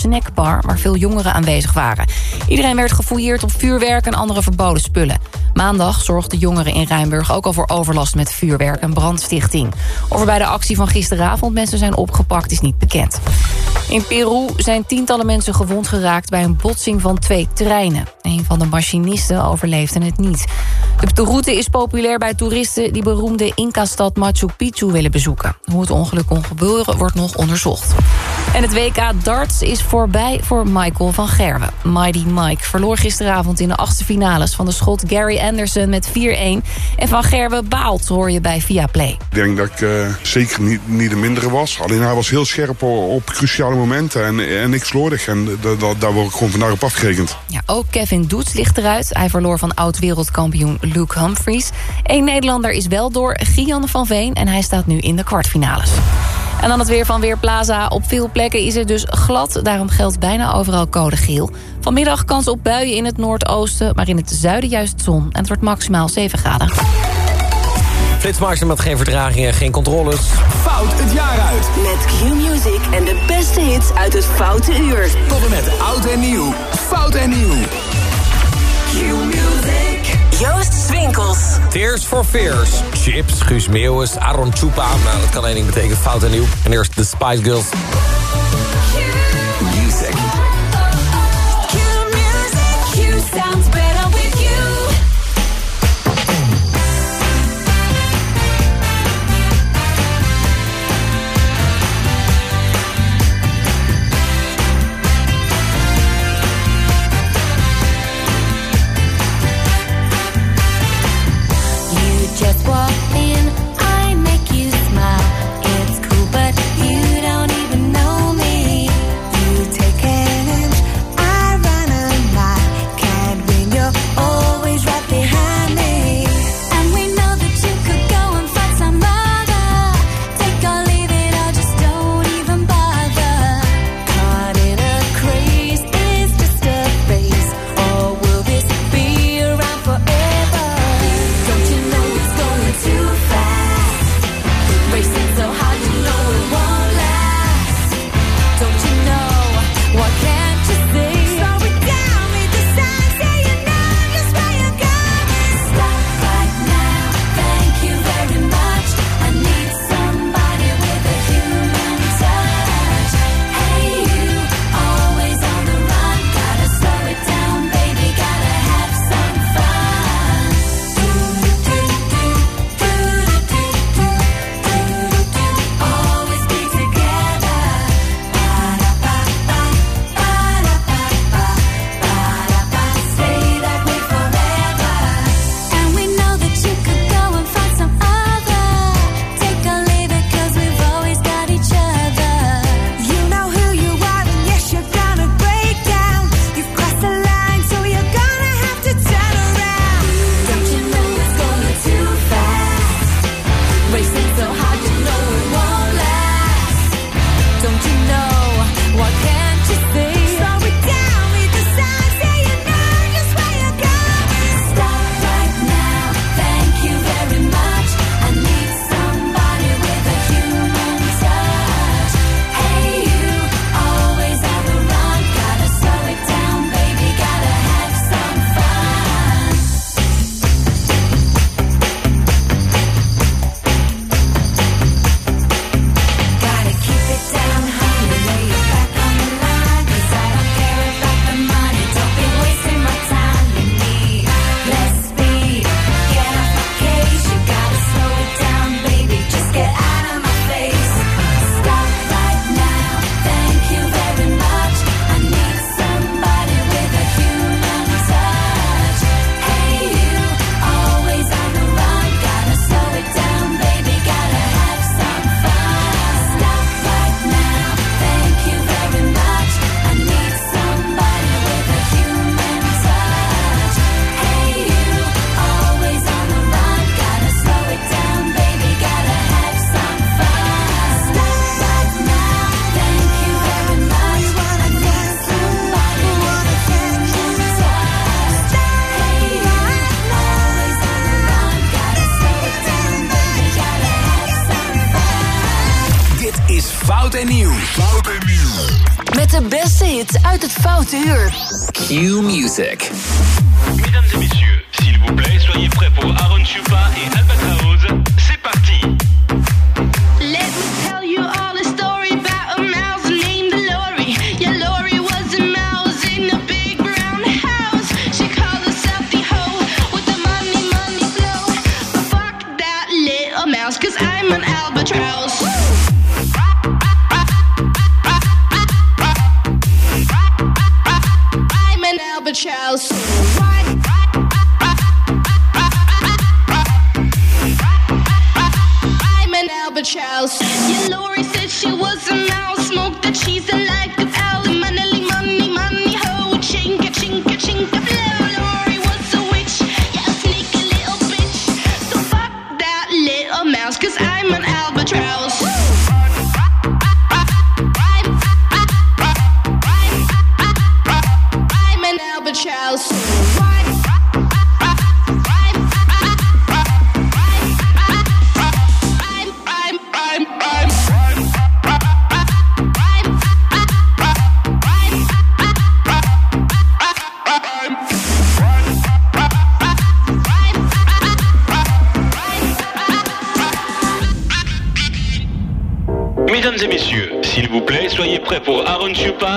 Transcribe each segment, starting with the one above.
snackbar... waar veel jongeren aanwezig waren. Iedereen werd gefouilleerd op vuurwerk en andere verboden spullen. Maandag zorgden jongeren in Rijnburg ook al voor overlast met vuurwerk en brandstichting. Of er bij de actie van gisteravond mensen zijn opgepakt is niet bekend. In Peru zijn tientallen mensen gewond geraakt bij een botsing van twee treinen. Een van de machinisten overleefde het niet. De route is populair bij toeristen die beroemde Inca-stad Machu Picchu willen bezoeken. Hoe het ongeluk kon gebeuren wordt nog onderzocht. En het WK darts is voorbij voor Michael van Gerwen. Mighty Mike verloor gisteravond in de achtste finales van de schot Gary Anderson met 4-1. En van Gerwen baalt, hoor je bij Viaplay. Ik denk dat ik uh, zeker niet, niet de mindere was. Alleen hij was heel scherp op cruciale momenten en, en niks slordig. En daar word ik gewoon vandaag op afgerekend. Ja, ook Kevin Doets ligt eruit. Hij verloor van oud-wereldkampioen Luke Humphries. Eén Nederlander is wel door, Gian van Veen. En hij staat nu in de kwartfinales. En dan het weer van Weerplaza. Op veel plekken is het dus glad. Daarom geldt bijna overal code geel. Vanmiddag kans op buien in het noordoosten. Maar in het zuiden juist zon. En het wordt maximaal 7 graden. Flitsmeister met geen vertragingen, geen controles. Fout het jaar uit. Met Q-Music en de beste hits uit het Foute Uur. Tot en met oud en nieuw. Fout en nieuw. Joost Swinkels. Tears for Fears. Chips, Guus Meeuwis, Aaron Chupa. Nou, dat kan één ding betekenen, fout en nieuw. En eerst de Spice Girls.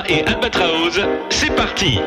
Et Albatraoz. C'est parti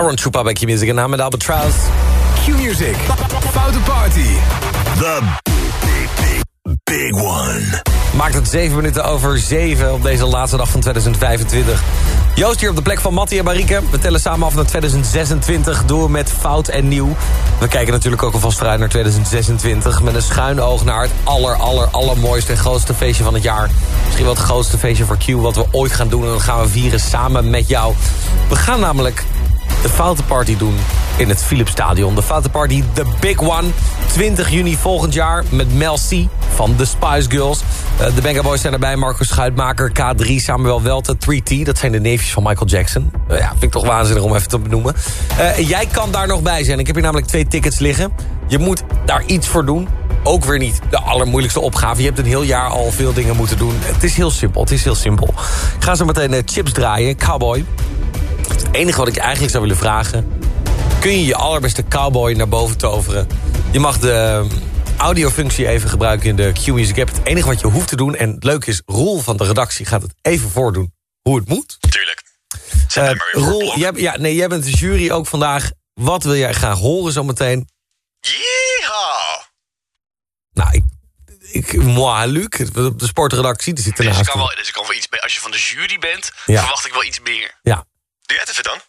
Aaron Chupa bij Q Music en naam met Albatross. Q-Music. Foute Party. The big, big, big one. Maakt het 7 minuten over 7 op deze laatste dag van 2025. Joost hier op de plek van Mattia Barike. We tellen samen af naar 2026 door met fout en nieuw. We kijken natuurlijk ook alvast vooruit naar 2026... met een schuin oog naar het aller, aller, allermooiste en grootste feestje van het jaar. Misschien wel het grootste feestje voor Q wat we ooit gaan doen... en dat gaan we vieren samen met jou. We gaan namelijk de Foute Party doen in het Philipsstadion. De Foute Party, the big one. 20 juni volgend jaar met Mel C van The Spice Girls. Eh, de Benga Boys zijn erbij, Marcus Schuitmaker, K3, Samuel Welte, 3T. Dat zijn de neefjes van Michael Jackson. Eh, ja, vind ik toch waanzinnig om even te benoemen. Eh, jij kan daar nog bij zijn. Ik heb hier namelijk twee tickets liggen. Je moet daar iets voor doen. Ook weer niet de allermoeilijkste opgave. Je hebt een heel jaar al veel dingen moeten doen. Het is heel simpel, het is heel simpel. Ik ga zo meteen chips draaien, Cowboy. Het enige wat ik eigenlijk zou willen vragen... kun je je allerbeste cowboy naar boven toveren? Je mag de ehm, audiofunctie even gebruiken in de Q-Music app. Het enige wat je hoeft te doen, en het leuke is... Roel van de redactie gaat het even voordoen hoe het moet. Tuurlijk. Roel, jij, ja, nee, jij bent de jury ook vandaag. Wat wil jij graag horen zometeen? Yeehaw! Nou, ik... ik moi, Luc, op de sportredactie, die zit Dus, ernaast. ik kan wel, dus ik kan wel iets. Als je van de jury bent, Ja. verwacht ik wel iets meer. Ja. Doe jij het even dan?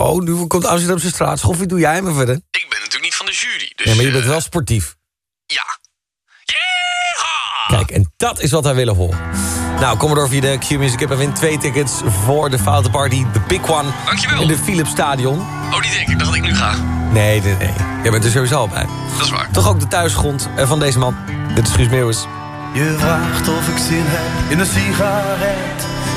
Oh, nu komt Amsterdamse straat. Schoffie, doe jij me verder? Ik ben natuurlijk niet van de jury. Dus, Ja, maar je eh, bent wel sportief. Ja. Yeehaw! Kijk, en dat is wat wij willen horen. Nou, kom maar door via de Q-Music app en win twee tickets voor de Foute Party, de big one. Dankjewel. In de Philips Stadion. Oh, die denk ik. dacht dat ik nu ga. Nee, nee, nee. Jij bent er sowieso al bij. Dat is waar. Toch ook de thuisgrond eh, van deze man. Dit is Guus Meeuwis. Je vraagt of ik zin heb in een sigaret.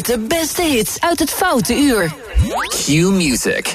Met de beste hits uit het Foute Uur. Q Music.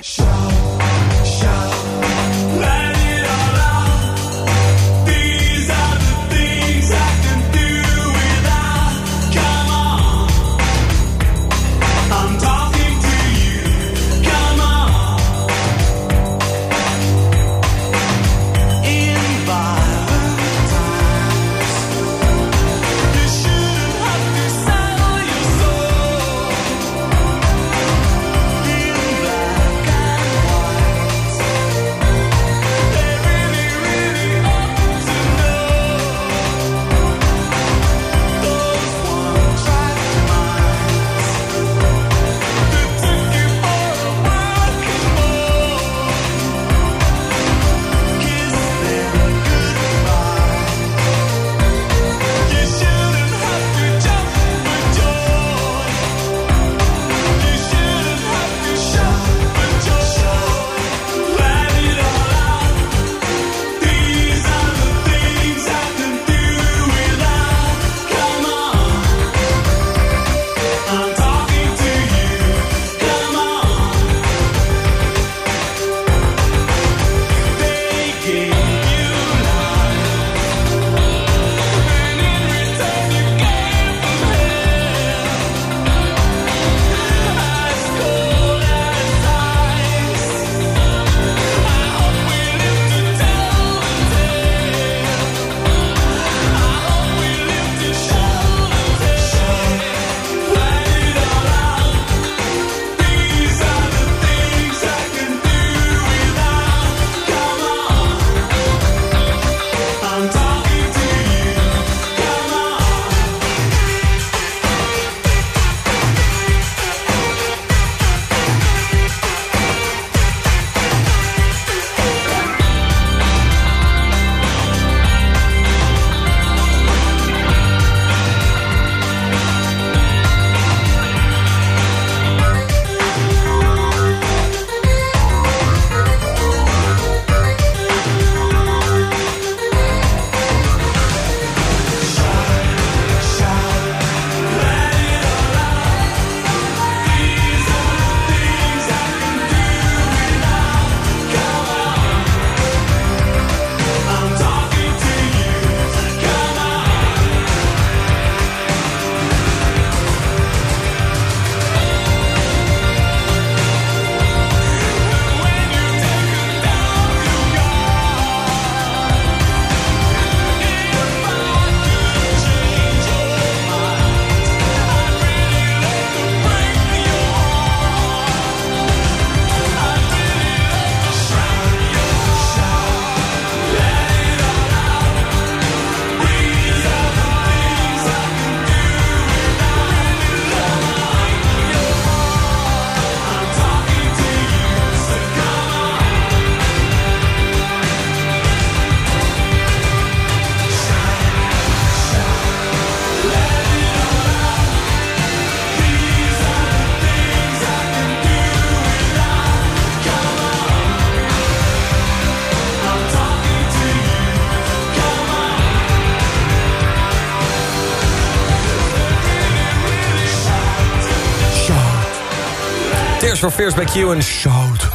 For Fears bij Q en Shout.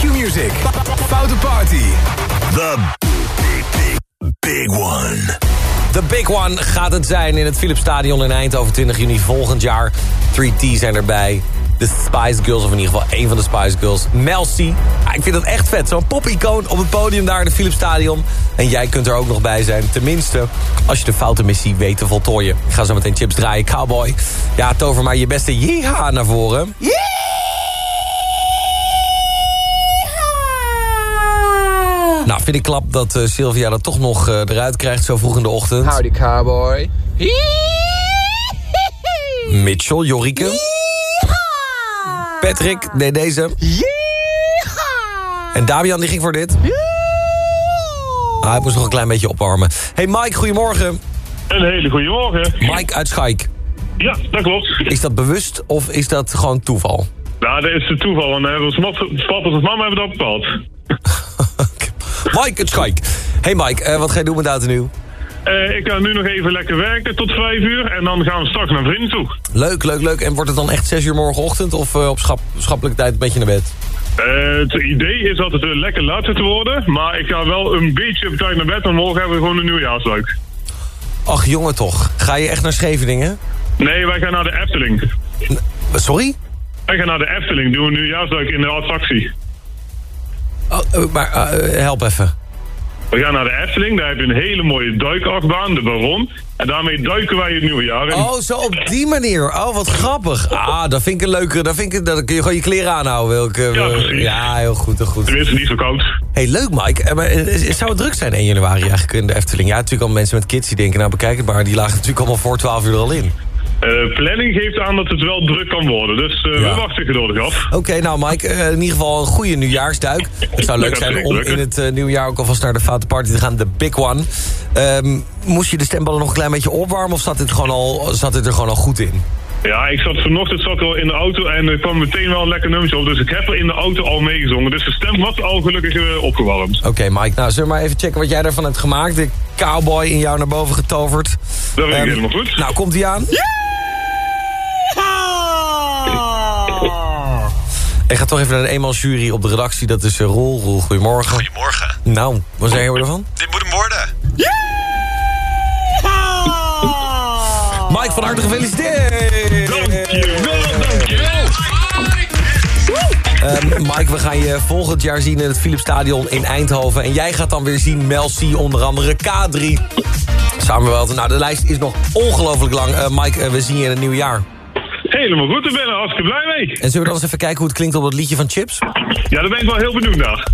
Q-Music. Foute Party. The big, big one. The Big One gaat het zijn in het Philipsstadion in Eindhoven 20 juni volgend jaar. 3T zijn erbij. De Spice Girls, of in ieder geval één van de Spice Girls. Mel C. Ah, ik vind dat echt vet. Zo'n pop-icoon op het podium daar in het Philipsstadion. En jij kunt er ook nog bij zijn. Tenminste, als je de foute missie weet te voltooien. Ik ga zo meteen chips draaien. Cowboy. Ja, tover maar je beste yeeha naar voren. Nou, vind ik klap dat eh, Sylvia dat toch nog eh, eruit krijgt zo vroeg in de ochtend. Howdy, cowboy. Mitchell, Jorike. Patrick, nee deze. En Damian, die ging voor dit. Ah, hij moest nog een klein beetje opwarmen. Hey Mike, goedemorgen. Een hele goede morgen. Mike uit Schaik. Ja, dat klopt. Is dat bewust of is dat gewoon toeval? Nou, dat is het toeval, want uh, Papa en mama hebben dat bepaald. Mike uit Schaik. Hey Mike, eh, wat ga je doen met Oud en Nieuw? Eh, ik ga nu nog even lekker werken tot vijf uur en dan gaan we straks naar vrienden toe. Leuk, leuk, leuk. En wordt het dan echt 6 uur morgenochtend of eh, op schap, schappelijke tijd een beetje naar bed? Het idee is dat het lekker laat zit te worden, maar ik ga wel een beetje op tijd naar bed, want morgen hebben we gewoon een nieuwjaarsduik. Ach jongen toch, ga je echt naar Scheveningen? Nee, wij gaan naar de Efteling. Sorry? Wij gaan naar de Efteling, doen een nieuwjaarsduik in de attractie. Oh, eh, maar eh, help even. We gaan naar de Efteling, daar heb je een hele mooie duikachtbaan, de Baron. En daarmee duiken wij het nieuwe jaar in. Oh, zo op die manier. Oh, wat grappig. Ah, dat vind ik een leuke. Dat vind ik, dat kun je gewoon je kleren aanhouden. Ja, precies. ja, heel goed, heel goed. Tenminste, niet zo koud. Hey, leuk Mike. Eh, Maar eh, zou het druk zijn 1 januari eigenlijk in de Efteling? Ja, natuurlijk al mensen met kids die denken, nou bekijk het maar. Die lagen natuurlijk allemaal voor 12 uur al in. Eh, planning geeft aan dat het wel druk kan worden, dus Ja. we wachten geduldig af. Oké, nou Mike, eh, in ieder geval een goede nieuwjaarsduik. Het zou leuk zijn om in het nieuwjaar ook alvast naar de Foute Party te gaan. De Big One. Ehm, moest je de stemballen nog een klein beetje opwarmen of zat dit, gewoon al, zat dit er gewoon al goed in? Ja, ik zat vanochtend zat ik al in de auto en er kwam meteen wel een lekker nummertje op. Dus ik heb er in de auto al meegezongen. Dus de stem was al gelukkig opgewarmd. Oké, Mike. Nou, zullen we maar even checken wat jij ervan hebt gemaakt. De cowboy in jou naar boven getoverd. Dat weet ik Ehm, helemaal goed. Nou, komt hij aan? Ik ga toch even naar de eenmaal jury op de redactie. Dat is uh, Roel. Roel, goedemorgen. Goedemorgen. Nou, wat zeg je ervan? Dit moet hem worden. Mike, van harte gefeliciteerd! Dankjewel, dankjewel. Ehm, Mike, we gaan je volgend jaar zien in het Philipsstadion in Eindhoven. En jij gaat dan weer zien Mel C, onder andere K3. Samenweld. Nou, de lijst is nog ongelooflijk lang. Eh, Mike, eh, we zien je in het nieuwe jaar. Helemaal goed, daar ben ik hartstikke blij mee. En zullen we dan eens even kijken hoe het klinkt op het liedje van Chips? Ja, daar ben ik wel heel benieuwd naar.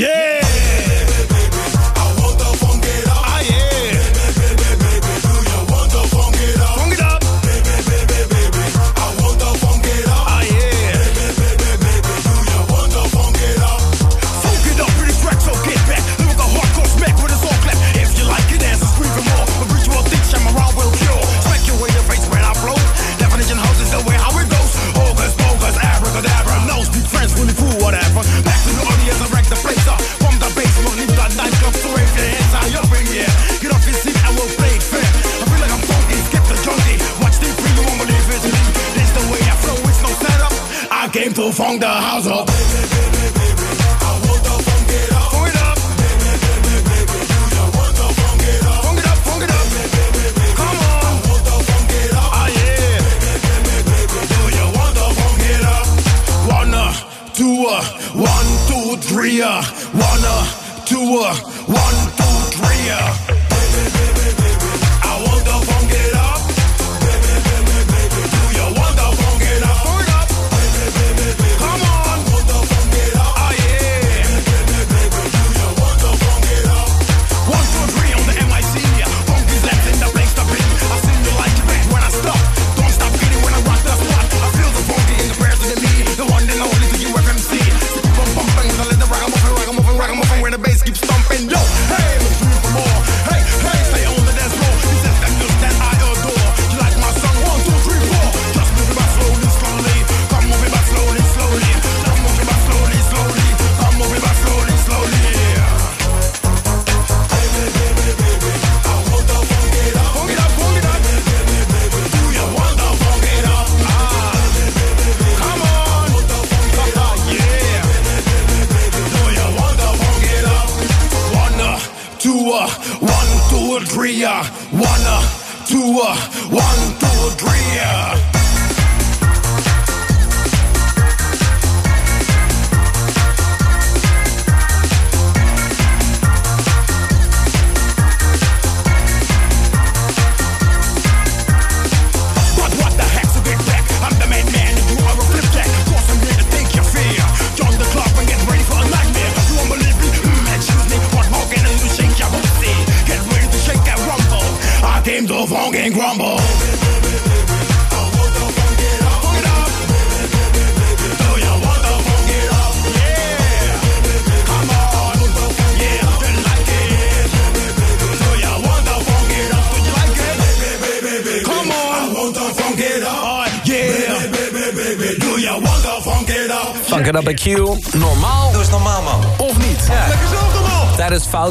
Yeah!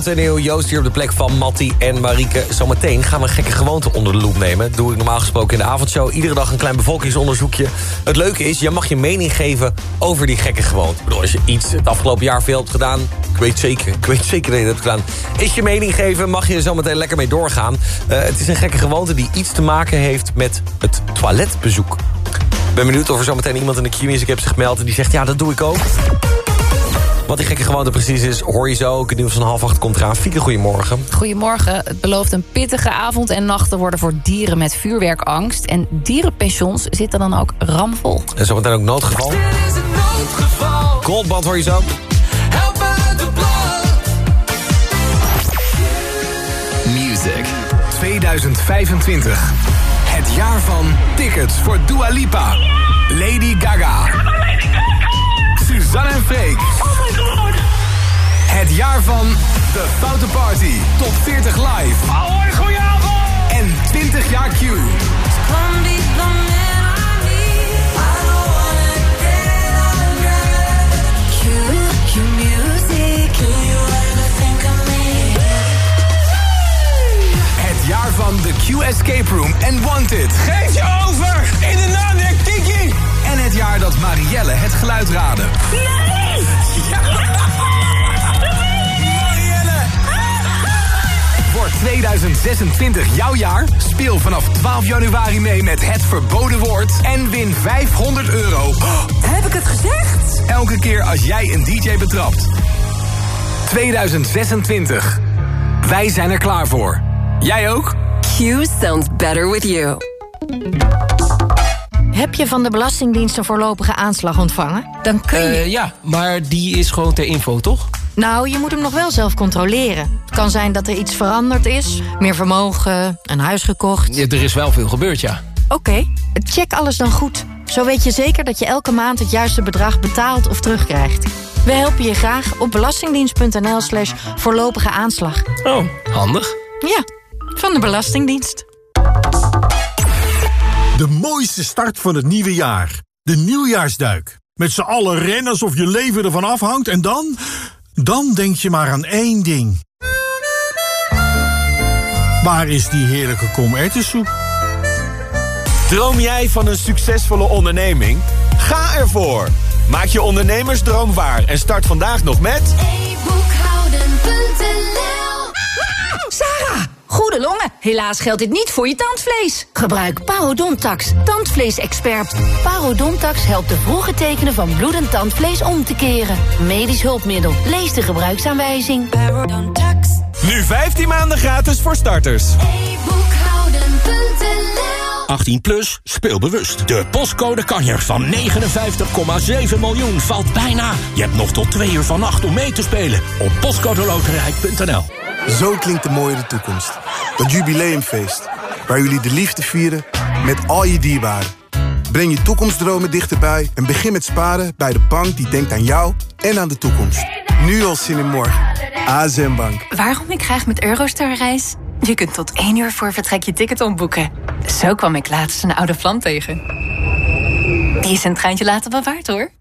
Oud nieuw, Joost hier op de plek van Matti en Marieke. Zometeen gaan we gekke gewoonte onder de loep nemen. Dat doe ik normaal gesproken in de avondshow. Iedere dag een klein bevolkingsonderzoekje. Het leuke is, je mag je mening geven over die gekke gewoonte. Ik bedoel, als je iets het afgelopen jaar veel hebt gedaan... ik weet zeker, ik weet zeker dat je dat hebt gedaan... is je mening geven, mag je er zometeen lekker mee doorgaan. Eh, het is een gekke gewoonte die iets te maken heeft met het toiletbezoek. Ik ben benieuwd of er zometeen iemand in de queue is. Ik heb zich gemeld en die zegt, ja, dat doe ik ook. Wat die gekke gewoonte precies is, hoor je zo. Het nieuws van half acht komt eraan. Fieke, goedemorgen. Goedemorgen. Het belooft een pittige avond en nacht te worden voor dieren met vuurwerkangst. En dierenpensions zitten dan ook ramvol. En zometeen ook noodgeval. Dit is een noodgeval. Goldband hoor je zo. Help uit de. Music 2025. Het jaar van tickets voor Dua Lipa. Lady Gaga. Lady Gaga. Suzanne en Freek. Het jaar van de Foute Party. Top 40 live. Ahoy, goedenavond! En 20 jaar Q. Het jaar van de Q Escape Room en Wanted. Geef je over! In de naam der Kiki! En het jaar dat Marielle het geluid raadde. Nee! Ja. 2026 jouw jaar? Speel vanaf 12 januari mee met het verboden woord en win 500 euro. Heb ik het gezegd? Elke keer als jij een DJ betrapt. 2026. Wij zijn er klaar voor. Jij ook? Q sounds better with you. Heb je van de Belastingdienst een voorlopige aanslag ontvangen? Dan kun eh, je... Ja, maar die is gewoon ter info, toch? Nou, je moet hem nog wel zelf controleren. Het kan zijn dat er iets veranderd is. Meer vermogen, een huis gekocht. Ja, er is wel veel gebeurd, ja. Oké, check alles dan goed. Zo weet je zeker dat je elke maand het juiste bedrag betaalt of terugkrijgt. We helpen je graag op belastingdienst.nl slash voorlopige aanslag. Oh, handig. Ja, van de Belastingdienst. De mooiste start van het nieuwe jaar. De nieuwjaarsduik. Met z'n allen rennen alsof je leven ervan afhangt en dan... Dan denk je maar aan één ding. Waar is die heerlijke komertensoep? Droom jij van een succesvolle onderneming? Ga ervoor! Maak je ondernemersdroom waar en start vandaag nog met... Sarah, goede longen. Helaas geldt dit niet voor je tandvlees. Gebruik Parodontax, tandvleesexpert. Parodontax helpt de vroege tekenen van bloedend tandvlees om te keren. Medisch hulpmiddel. Lees de gebruiksaanwijzing. Nu 15 maanden gratis voor starters. 18 plus, speel bewust. De postcode kanjer van 59,7 miljoen valt bijna. Je hebt nog tot twee uur vannacht om mee te spelen. Op postcodeloterij.nl Zo klinkt de mooie toekomst. Dat jubileumfeest. Waar jullie de liefde vieren met al je dierbaren. Breng je toekomstdromen dichterbij en begin met sparen bij de bank die denkt aan jou en aan de toekomst. Nu al zin in morgen. ASM Bank. Waarom ik graag met Eurostar reis? Je kunt tot één uur voor vertrek je ticket omboeken. Zo kwam ik laatst een oude vlam tegen. Die is een treintje later bewaard hoor.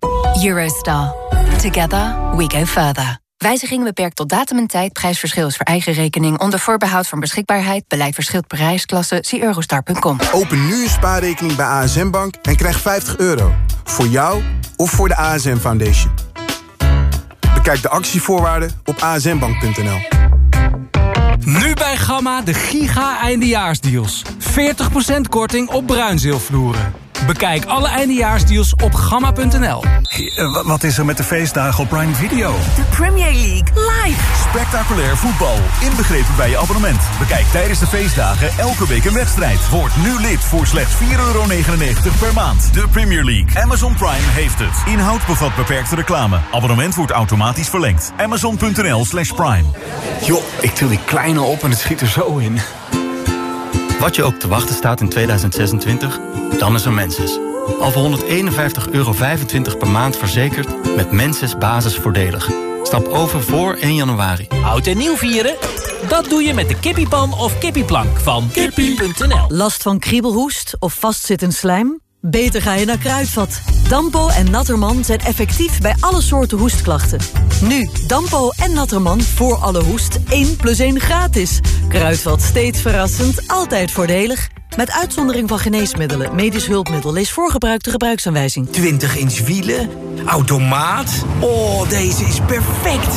Eurostar. Together we go further. Wijziging beperkt tot datum en tijd. Prijsverschil is voor eigen rekening. Onder voorbehoud van beschikbaarheid. Beleid verschilt per reisklasse. Zie eurostar.com. Open nu een spaarrekening bij ASM Bank en krijg 50 euro. Voor jou of voor de ASM Foundation. Bekijk de actievoorwaarden op asmbank.nl. Nu bij Gamma de giga eindejaarsdeals. 40% korting op bruinzeelvloeren. Bekijk alle eindejaarsdeals op gamma.nl. Eh, Wat is er met de feestdagen op Prime Video? De Premier League live. Spectaculair voetbal, inbegrepen bij je abonnement. Bekijk tijdens de feestdagen elke week een wedstrijd. Word nu lid voor slechts 4,99 per maand. De Premier League. Amazon Prime heeft het. Inhoud bevat beperkte reclame. Abonnement wordt automatisch verlengd. Amazon.nl slash prime. Joh, ik til die kleine op en het schiet er zo in. Wat je ook te wachten staat in 2026, dan is er Menses. Al voor 151,25 euro per maand verzekerd met Menses basisvoordelig. Stap over voor 1 januari. Oud en nieuw vieren? Dat doe je met de kippiepan of kippieplank van kippie.nl. Last van kriebelhoest of vastzittend slijm? Beter ga je naar Kruidvat. Dampo en Natterman zijn effectief bij alle soorten hoestklachten. Nu, Dampo en Natterman voor alle hoest 1 plus 1 gratis. Kruidvat steeds verrassend, altijd voordelig. Met uitzondering van geneesmiddelen, medisch hulpmiddel... lees voorgebruikte gebruiksaanwijzing. 20 inch wielen, automaat. Oh, deze is perfect.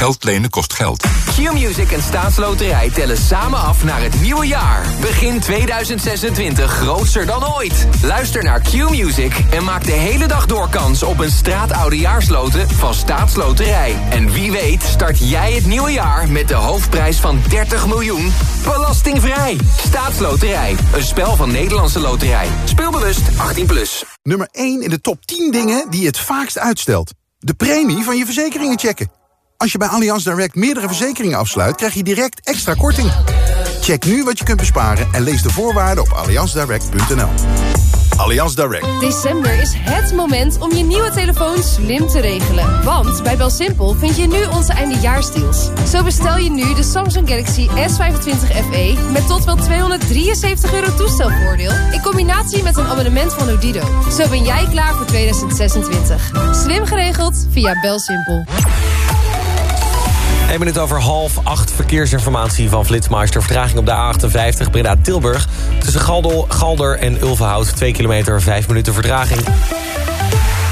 Geld lenen kost geld. Q-Music en Staatsloterij tellen samen af naar het nieuwe jaar. Begin 2026 grootser dan ooit. Luister naar Q-Music en maak de hele dag door kans op een straatoudejaarsloten van Staatsloterij. En wie weet start jij het nieuwe jaar met de hoofdprijs van 30 miljoen belastingvrij. Staatsloterij, een spel van Nederlandse Loterij. Speelbewust 18+. Plus. Nummer 1 in de top 10 dingen die je het vaakst uitstelt. De premie van je verzekeringen checken. Als je bij Allianz Direct meerdere verzekeringen afsluit... krijg je direct extra korting. Check nu wat je kunt besparen en lees de voorwaarden op allianzdirect.nl. Allianz Direct. December is het moment om je nieuwe telefoon slim te regelen. Want bij Belsimpel vind je nu onze eindejaarsdeals. Zo bestel je nu de Samsung Galaxy S25 FE... met tot wel 273 euro toestelvoordeel... in combinatie met een abonnement van Odido. Zo ben jij klaar voor 2026. Slim geregeld via Belsimpel. 1 minuut over half acht verkeersinformatie van Flitsmeister. Vertraging op de A58 Breda-Tilburg. Tussen Galdel, Galder en Ulvenhout. 2 kilometer, 5 minuten vertraging.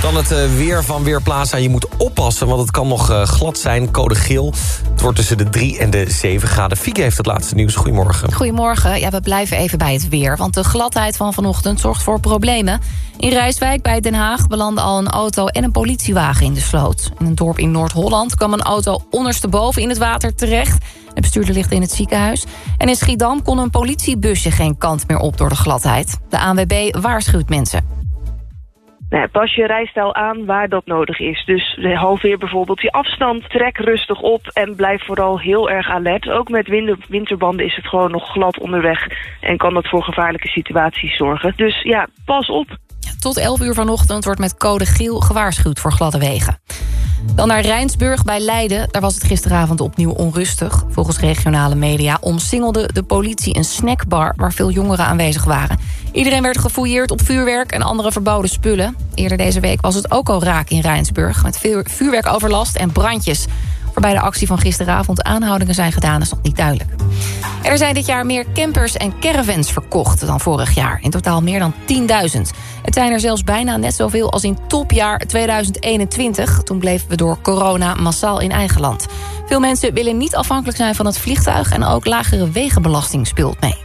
Dan het uh, weer van Weerplaza. Je moet oppassen, want het kan nog uh, glad zijn. Code geel. Het wordt tussen de 3 en de 7 graden. Fieke heeft het laatste nieuws. Goedemorgen. Goedemorgen. Ja, we blijven even bij het weer. Want de gladheid van vanochtend zorgt voor problemen. In Rijswijk bij Den Haag belanden al een auto en een politiewagen in de sloot. In een dorp in Noord-Holland kwam een auto ondersteboven in het water terecht. De bestuurder ligt in het ziekenhuis. En in Schiedam kon een politiebusje geen kant meer op door de gladheid. De ANWB waarschuwt mensen. Nou, pas je rijstijl aan waar dat nodig is. Dus halveer bijvoorbeeld je afstand, trek rustig op en blijf vooral heel erg alert. Ook met winterbanden is het gewoon nog glad onderweg en kan dat voor gevaarlijke situaties zorgen. Dus ja, pas op. Tot 11 uur vanochtend wordt met code geel gewaarschuwd voor gladde wegen. Dan naar Rijnsburg bij Leiden. Daar was het gisteravond opnieuw onrustig. Volgens regionale media omsingelde de politie een snackbar... waar veel jongeren aanwezig waren. Iedereen werd gefouilleerd op vuurwerk en andere verboden spullen. Eerder deze week was het ook al raak in Rijnsburg... met vuurwerkoverlast en brandjes. Waarbij de actie van gisteravond aanhoudingen zijn gedaan is nog niet duidelijk. Er zijn dit jaar meer campers en caravans verkocht dan vorig jaar. In totaal meer dan 10.000. Het zijn er zelfs bijna net zoveel als in topjaar 2021. Toen bleven we door corona massaal in eigen land. Veel mensen willen niet afhankelijk zijn van het vliegtuig... en ook lagere wegenbelasting speelt mee.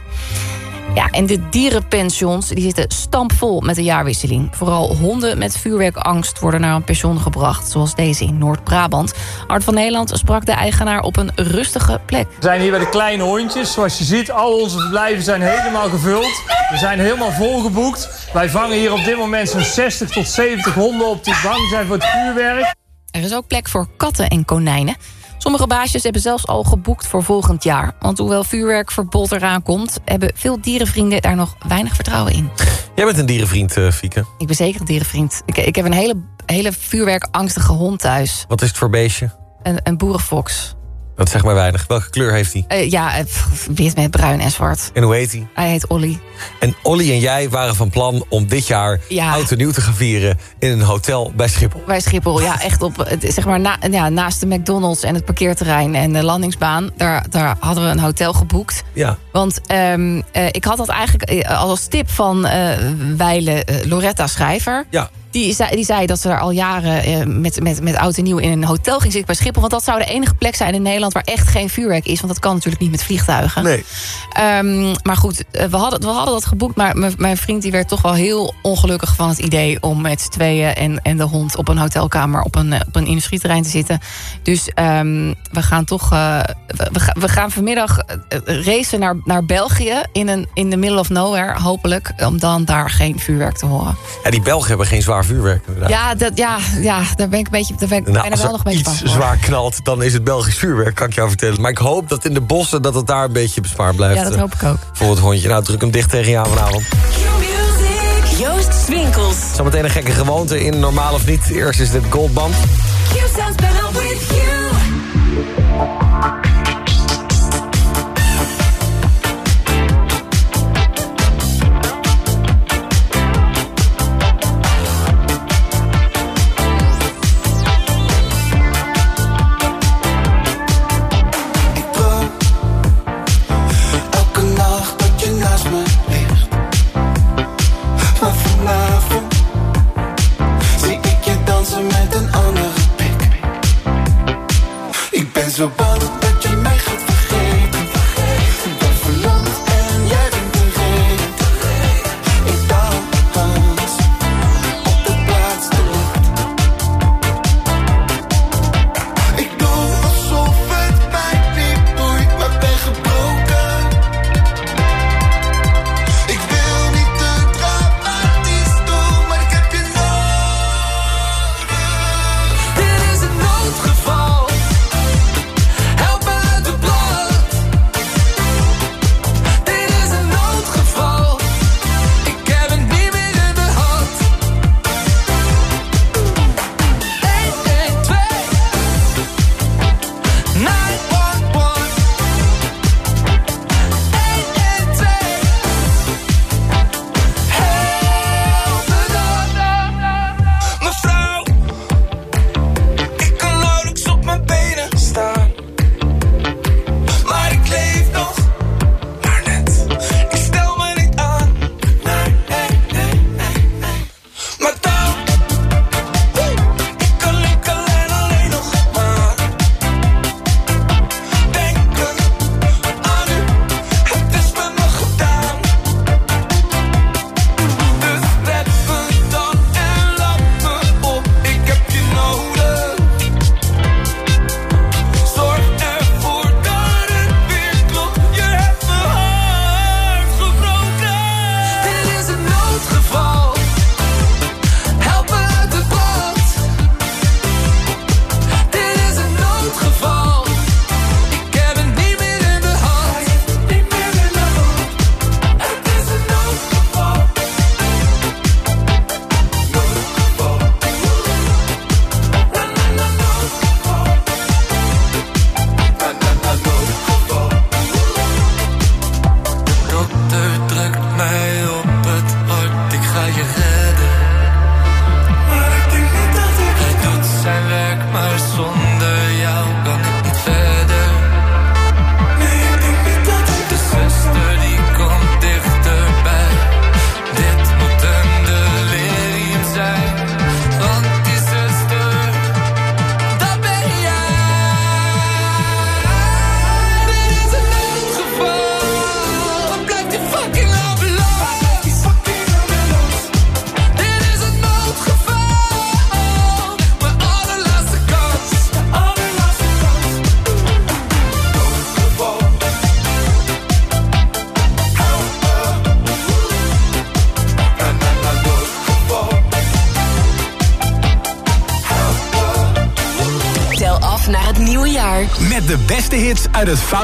Ja, en de dierenpensions die zitten stampvol met de jaarwisseling. Vooral honden met vuurwerkangst worden naar een pension gebracht... zoals deze in Noord-Brabant. Art van Nederland sprak de eigenaar op een rustige plek. We zijn hier bij de kleine hondjes. Zoals je ziet, al onze verblijven zijn helemaal gevuld. We zijn helemaal volgeboekt. Wij vangen hier op dit moment zo'n 60 tot 70 honden op die bang zijn voor het vuurwerk. Er is ook plek voor katten en konijnen. Sommige baasjes hebben zelfs al geboekt voor volgend jaar. Want hoewel vuurwerkverbod eraan komt... hebben veel dierenvrienden daar nog weinig vertrouwen in. Jij bent een dierenvriend, uh, Fieke. Ik ben zeker een dierenvriend. Ik, ik heb een hele, hele vuurwerkangstige hond thuis. Wat is het voor beestje? Een, een boerenfox. Dat zegt maar weinig. Welke kleur heeft hij? Uh, ja, wit met bruin en zwart. En hoe heet hij? Hij heet Olly. En Olly en jij waren van plan om dit jaar ja. oud en nieuw te gaan vieren... in een hotel bij Schiphol. Bij Schiphol, ja. Echt op, zeg maar, na, ja, naast de McDonald's en het parkeerterrein en de landingsbaan. Daar, daar hadden we een hotel geboekt. Ja. Want um, uh, ik had dat eigenlijk als tip van uh, Weile Loretta Schrijver... Ja. Die zei, die zei dat ze daar al jaren eh, met, met, met oud en nieuw in een hotel ging zitten bij Schiphol. Want dat zou de enige plek zijn in Nederland waar echt geen vuurwerk is. Want dat kan natuurlijk niet met vliegtuigen. Nee. Um, maar goed, we hadden, we hadden dat geboekt. Maar mijn vriend die werd toch wel heel ongelukkig van het idee... om met z'n tweeën en, en de hond op een hotelkamer op een, op een industrieterrein te zitten. Dus um, we gaan toch... Uh, we, we, gaan vanmiddag racen naar, naar België in, een, in the middle of nowhere. Hopelijk, om dan daar geen vuurwerk te horen. Ja, die Belgen hebben geen zwaar vuurwerk. Inderdaad. Ja, dat, ja, ja, daar ben ik een beetje, daar ben ik nou, bijna wel nog een beetje iets zwaar knalt, dan is het Belgisch vuurwerk, kan ik jou vertellen. Maar ik hoop dat in de bossen dat het daar een beetje bespaard blijft. Ja, dat hoop ik ook. Voor het hondje. Nou, druk hem dicht tegen je aan vanavond. Joost Swinkels. Zometeen een gekke gewoonte in Normaal of Niet. Eerst is dit Goldband.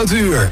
Uit het Foute Uur.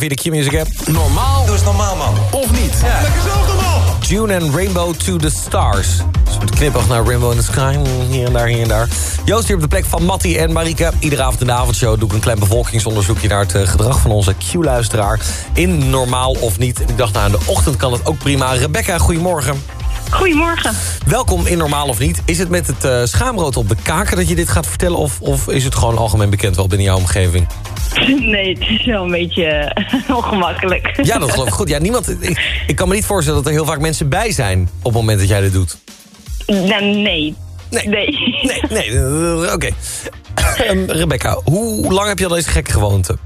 Via de Q-Music app. Normaal. Doe eens normaal, man. Of niet? Ja. Lekker zelf normaal. June en Rainbow to the Stars. Met knippig naar Rainbow in the Sky. Hier en daar, hier en daar. Joost hier op de plek van Mattie en Marike. Iedere avond in de avondshow doe ik een klein bevolkingsonderzoekje... naar het eh, gedrag van onze Q-luisteraar. In Normaal of niet. Ik dacht, nou, in de ochtend kan het ook prima. Rebecca, goedemorgen. Goedemorgen. Welkom in Normaal of niet. Is het met het eh, schaamrood op de kaken dat je dit gaat vertellen... Of, of is het gewoon algemeen bekend wel binnen jouw omgeving? Nee, het is wel een beetje eh, ongemakkelijk. Ja, dat geloof ik goed. Ja, niemand, ik, ik kan me niet voorstellen dat er heel vaak mensen bij zijn... op het moment dat jij dit doet. Nou, nee. Nee. Nee. Nee, nee, eh, oké. Ehm, Rebecca, hoe lang heb je al deze gekke gewoonte?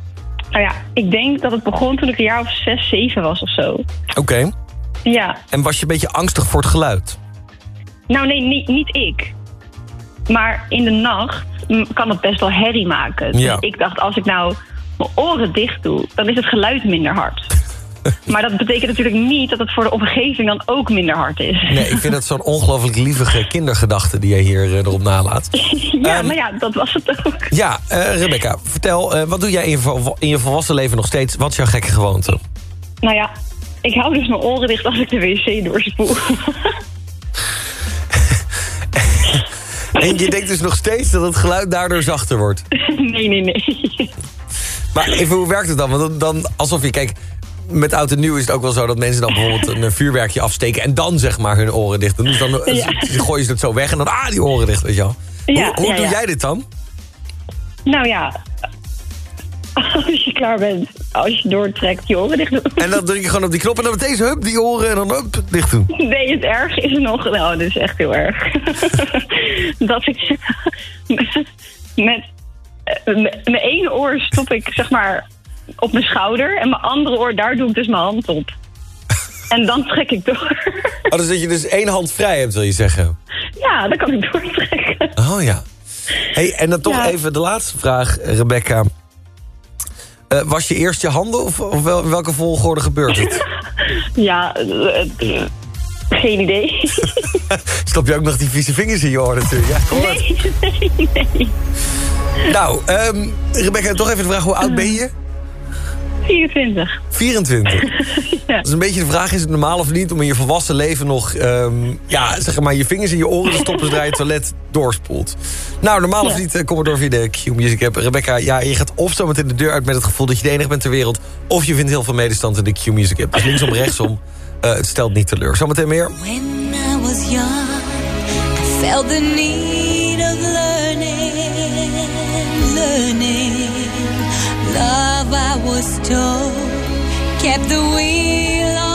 Nou ja, ik denk dat het begon toen ik een jaar of zes, zeven was of zo. Oké. Ja. En was je een beetje angstig voor het geluid? Nou nee, niet, niet ik. Maar in de nacht kan het best wel herrie maken. Dus ik dacht, als ik nou mijn oren dicht doe, dan is het geluid minder hard. maar dat betekent natuurlijk niet dat het voor de omgeving dan ook minder hard is. Nee, ik vind dat zo'n ongelooflijk lievige kindergedachte... die jij hier eh, erop nalaat. ja, Ehm, maar ja, dat was het ook. Ja, eh, Rebecca, vertel, eh, wat doe jij in je, in je volwassen leven nog steeds? Wat is jouw gekke gewoonte? Nou ja, ik hou dus mijn oren dicht als ik de wc doorspoel. En je denkt dus nog steeds dat het geluid daardoor zachter wordt? nee, nee, nee. Maar even, hoe werkt het dan? Want dan, alsof je, kijk, met oud en nieuw is het ook wel zo... dat mensen dan bijvoorbeeld een vuurwerkje afsteken... en dan zeg maar hun oren dicht doen. Dus dan Ja. gooien ze het zo weg en dan, ah, die oren dicht, weet je wel. Ja, hoe hoe ja, doe jij dit dan? Nou ja, als je klaar bent, als je doortrekt, je oren dicht doen. En dan druk je gewoon op die knop en dan met deze hup, die oren en dan hup, dicht doen. Nee, het erg is nog. Nou, dit is echt heel erg. dat ik met eh, met mijn ene oor stop ik zeg maar op mijn schouder en mijn andere oor, daar doe ik dus mijn hand op. En dan trek ik door. Oh, dus dat je dus één hand vrij hebt, wil je zeggen? ja, dan kan ik doortrekken. Oh ja. Hey, en dan toch Ja. even de laatste vraag, Rebecca. Eh, was je eerst je handen of, of wel, in welke volgorde gebeurt het? Ja, eh, eh, geen idee. Stop je ook nog die vieze vingers in je natuurlijk? Ja, nee, nee, nee. Nou, ehm, Rebecca, toch even de vraag, hoe oud ben je? 24. 24. Dat is een beetje de vraag, is het normaal of niet... om in je volwassen leven nog ehm, ja, zeg maar, je vingers in je oren te stoppen... zodra je het toilet doorspoelt. Nou, normaal of niet, eh, kom maar door via de Q-Music app. Rebecca, ja, je gaat of zo meteen de deur uit met het gevoel... dat je de enige bent ter wereld... of je vindt heel veel medestand in de Q-Music app. Dus linksom, rechtsom, eh, het stelt niet teleur. Zometeen meer. When I was young, I felt the need of learning, learning. Love, I was told, kept the wheel on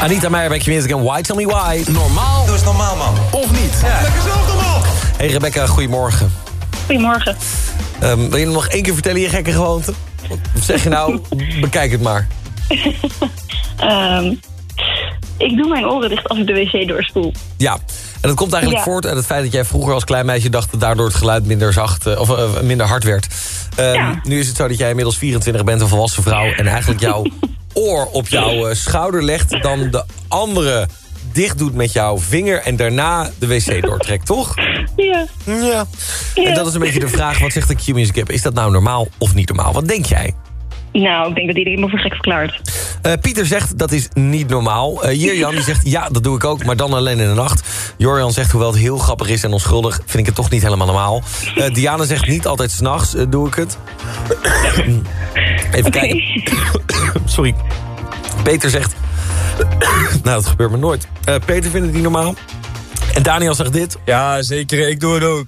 Anita Meijer bij Q-Music en Why Tell Me Why. Normaal. Doe eens normaal, man. Of niet? Lekker zelf normaal. Hey Rebecca, goedemorgen. Goedemorgen. Ehm, wil je nog één keer vertellen je gekke gewoonte? Of zeg je nou, bekijk het maar. Ehm, Ik doe mijn oren dicht als ik de wc doorspoel. Ja, en dat komt eigenlijk Ja. voort uit het feit dat jij vroeger als klein meisje dacht... dat daardoor het geluid minder zacht eh, of eh, minder hard werd. Ehm, Nu is het zo dat jij inmiddels 24 bent, een volwassen vrouw... en eigenlijk jouw oor op jouw eh, schouder legt... dan de andere dicht doet met jouw vinger... en daarna de wc doortrekt, toch? Ja. Ja. En dat is een beetje de vraag, wat zegt de Q-Music? Is dat nou normaal of niet normaal? Wat denk jij? Nou, ik denk dat iedereen me voor gek verklaart. Eh, Pieter zegt dat is niet normaal. Eh Jirjan die zegt ja, dat doe ik ook, maar dan alleen in de nacht. Jorjan zegt hoewel het heel grappig is en onschuldig... vind ik het toch niet helemaal normaal. Eh Diana zegt niet altijd s'nachts nachts doe ik het. Even kijken. Sorry. Peter zegt... nou, dat gebeurt me nooit. Eh, Peter vindt het niet normaal. En Daniel zegt dit. Ja, zeker. Ik doe het ook.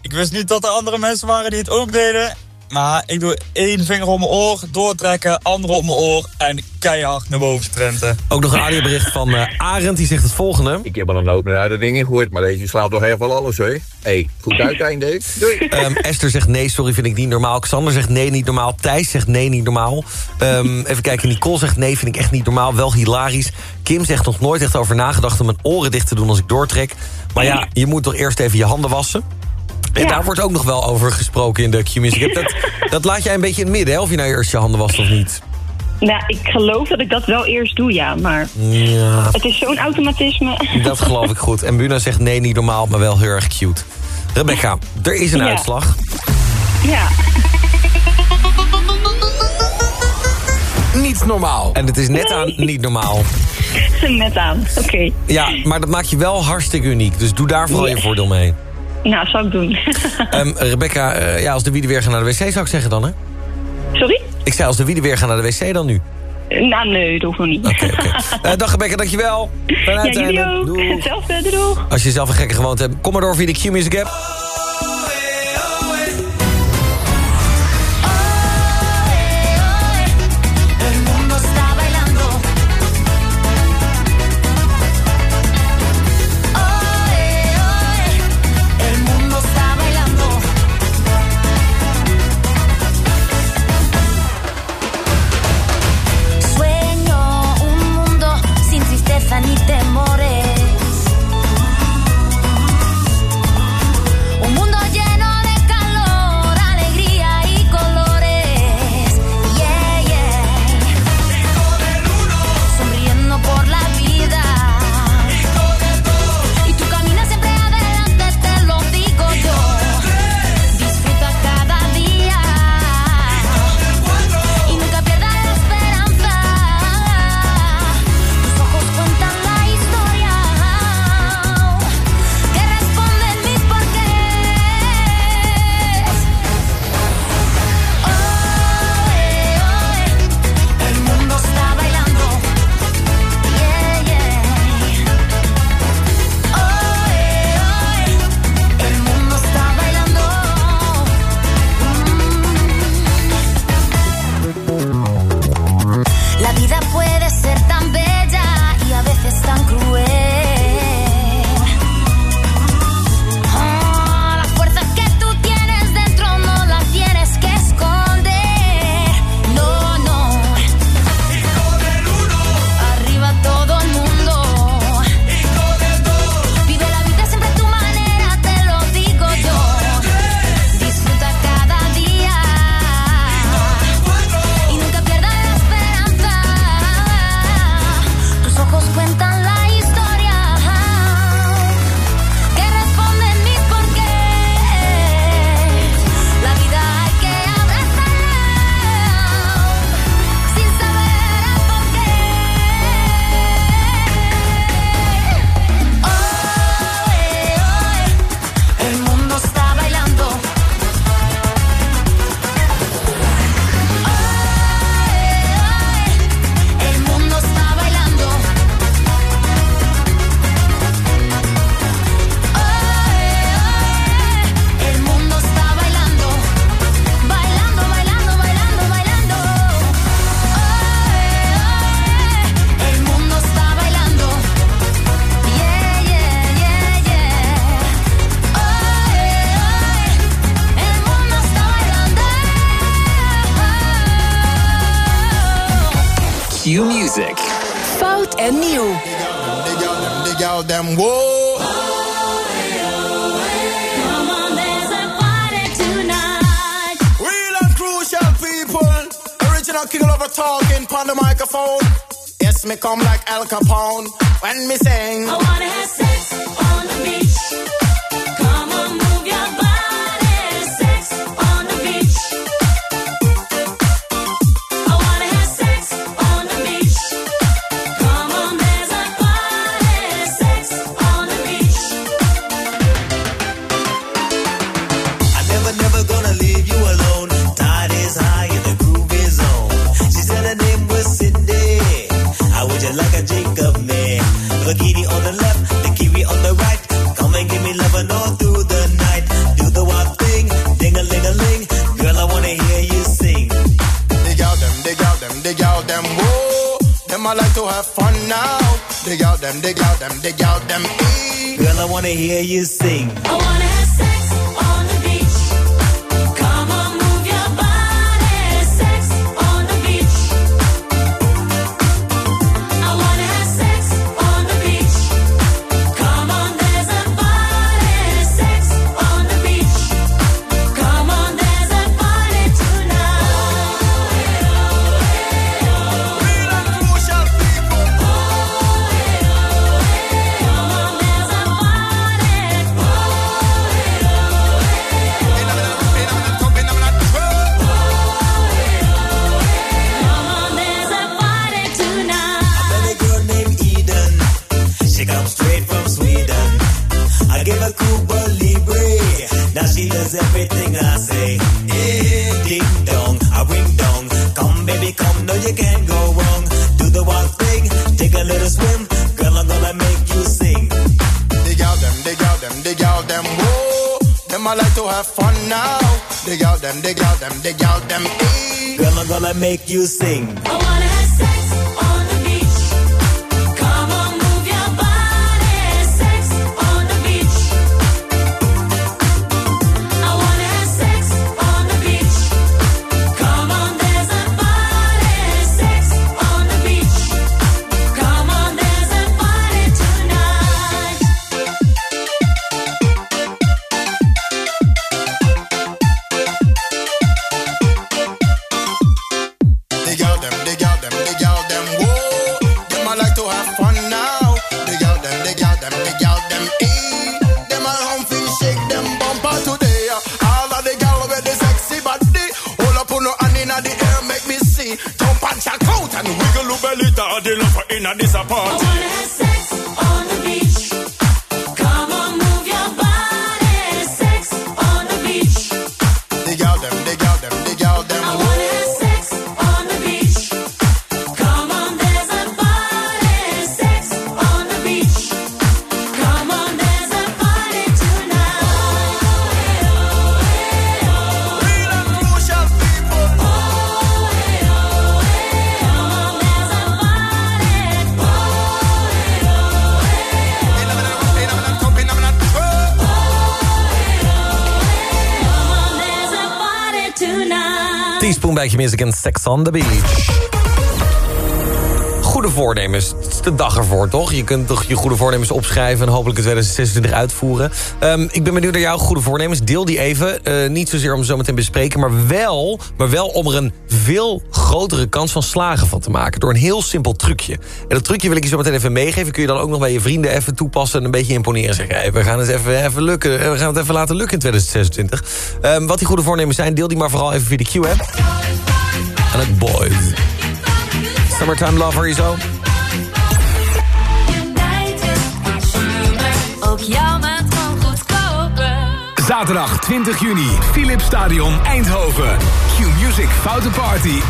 Ik wist niet dat er andere mensen waren die het ook deden. Maar ik doe één vinger op mijn oor, doortrekken, andere op mijn oor en keihard naar boven sprinten. Ook nog een audiobericht van eh Arend, die zegt het volgende. Ik heb al een hoop naar de dingen gehoord, maar deze slaat toch heel veel alles, hè? Hé, hey, goed uiteinde. Doei. Ehm, Esther zegt nee, sorry, vind ik niet normaal. Xander zegt nee, niet normaal. Thijs zegt nee, niet normaal. Ehm, even kijken, Nicole zegt nee, vind ik echt niet normaal. Wel hilarisch. Kim zegt nog nooit echt over nagedacht om mijn oren dicht te doen als ik doortrek. Maar ja, je moet toch eerst even je handen wassen? En daar wordt ook nog wel over gesproken in de Q-Music. Dat, dat laat jij een beetje in het midden, hè? Of je nou eerst je handen wast of niet. Nou, ik geloof dat ik dat wel eerst doe, ja. Maar Ja, het is zo'n automatisme. dat geloof ik goed. En Buna zegt nee, niet normaal, maar wel heel erg cute. Rebecca, er is een Ja. uitslag. Ja. Niet normaal. En het is net aan niet normaal. Net aan, oké. Ja, maar dat maakt je wel hartstikke uniek. Dus doe daar vooral je voordeel mee. Nou, zal ik doen. Ehm, Rebecca, eh, ja, als de wieden weer gaan naar de wc, zou ik zeggen dan, hè? Sorry? Ik zei als de wieden weer gaan naar de wc dan nu. nou, nee, dat hoeft nog niet. Eh, dag Rebecca, dankjewel. Fijn ja, jullie ook. Doei. Hetzelfde, doeg. Als je zelf een gekke gewoonte hebt, kom maar door via de Q-Music app. yeah, Je Music en Sex on the Beach. Goede voornemens, het is de dag ervoor toch? Je kunt toch je goede voornemens opschrijven en hopelijk in 2026 uitvoeren. Um, ik ben benieuwd naar jouw goede voornemens. Deel die even, eh, niet zozeer om ze zo meteen bespreken... Maar wel, maar wel om er een veel grotere kans van slagen van te maken... door een heel simpel trucje. En dat trucje wil ik je zo meteen even meegeven. Kun je dan ook nog bij je vrienden even toepassen en een beetje imponeren. Zeggen, we gaan het even, even lukken, eh, we gaan het even laten lukken in 2026. Ehm, wat die goede voornemens zijn, deel die maar vooral even via de Q-app en het Boys. Summertime Lover is zo. Ook. Zaterdag 20 juni, Philips Stadion Eindhoven. Q-Music Foute Party.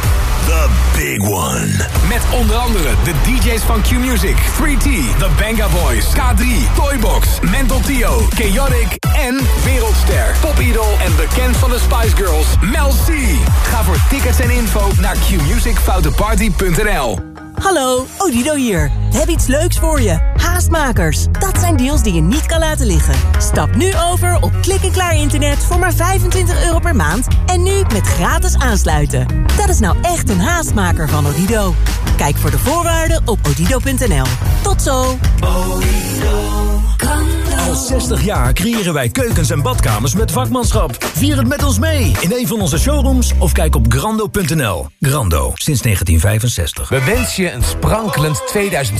Big one. Met onder andere de DJ's van Q-Music, 3T, The Banga Boys, K3, Toybox, Mental Tio, Chaotic en Wereldster. Pop Idol en bekend van de Spice Girls, Mel C. Ga voor tickets en info naar qmusicfoutenparty.nl Hallo, Odido hier. Heb iets leuks voor je. Haastmakers. Dat zijn deals die je niet kan laten liggen. Stap nu over op klik-en-klaar internet voor maar 25 euro per maand. En nu met gratis aansluiten. Dat is nou echt een haastmaker van Odido. Kijk voor de voorwaarden op odido.nl. Tot zo. Al 60 jaar creëren wij keukens en badkamers met vakmanschap. Vier het met ons mee in een van onze showrooms of kijk op grando.nl. Grando, sinds 1965. We wensen je een sprankelend 2000.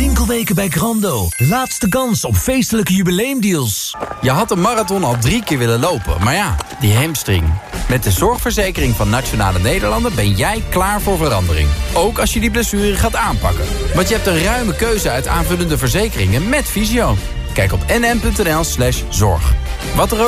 Winkelweken bij Grando. Laatste kans op feestelijke jubileumdeals. Je had een marathon al drie keer willen lopen, maar ja, die hamstring. Met de zorgverzekering van Nationale Nederlanden ben jij klaar voor verandering. Ook als je die blessure gaat aanpakken. Want je hebt een ruime keuze uit aanvullende verzekeringen met visio. Kijk op nm.nl slash zorg. Wat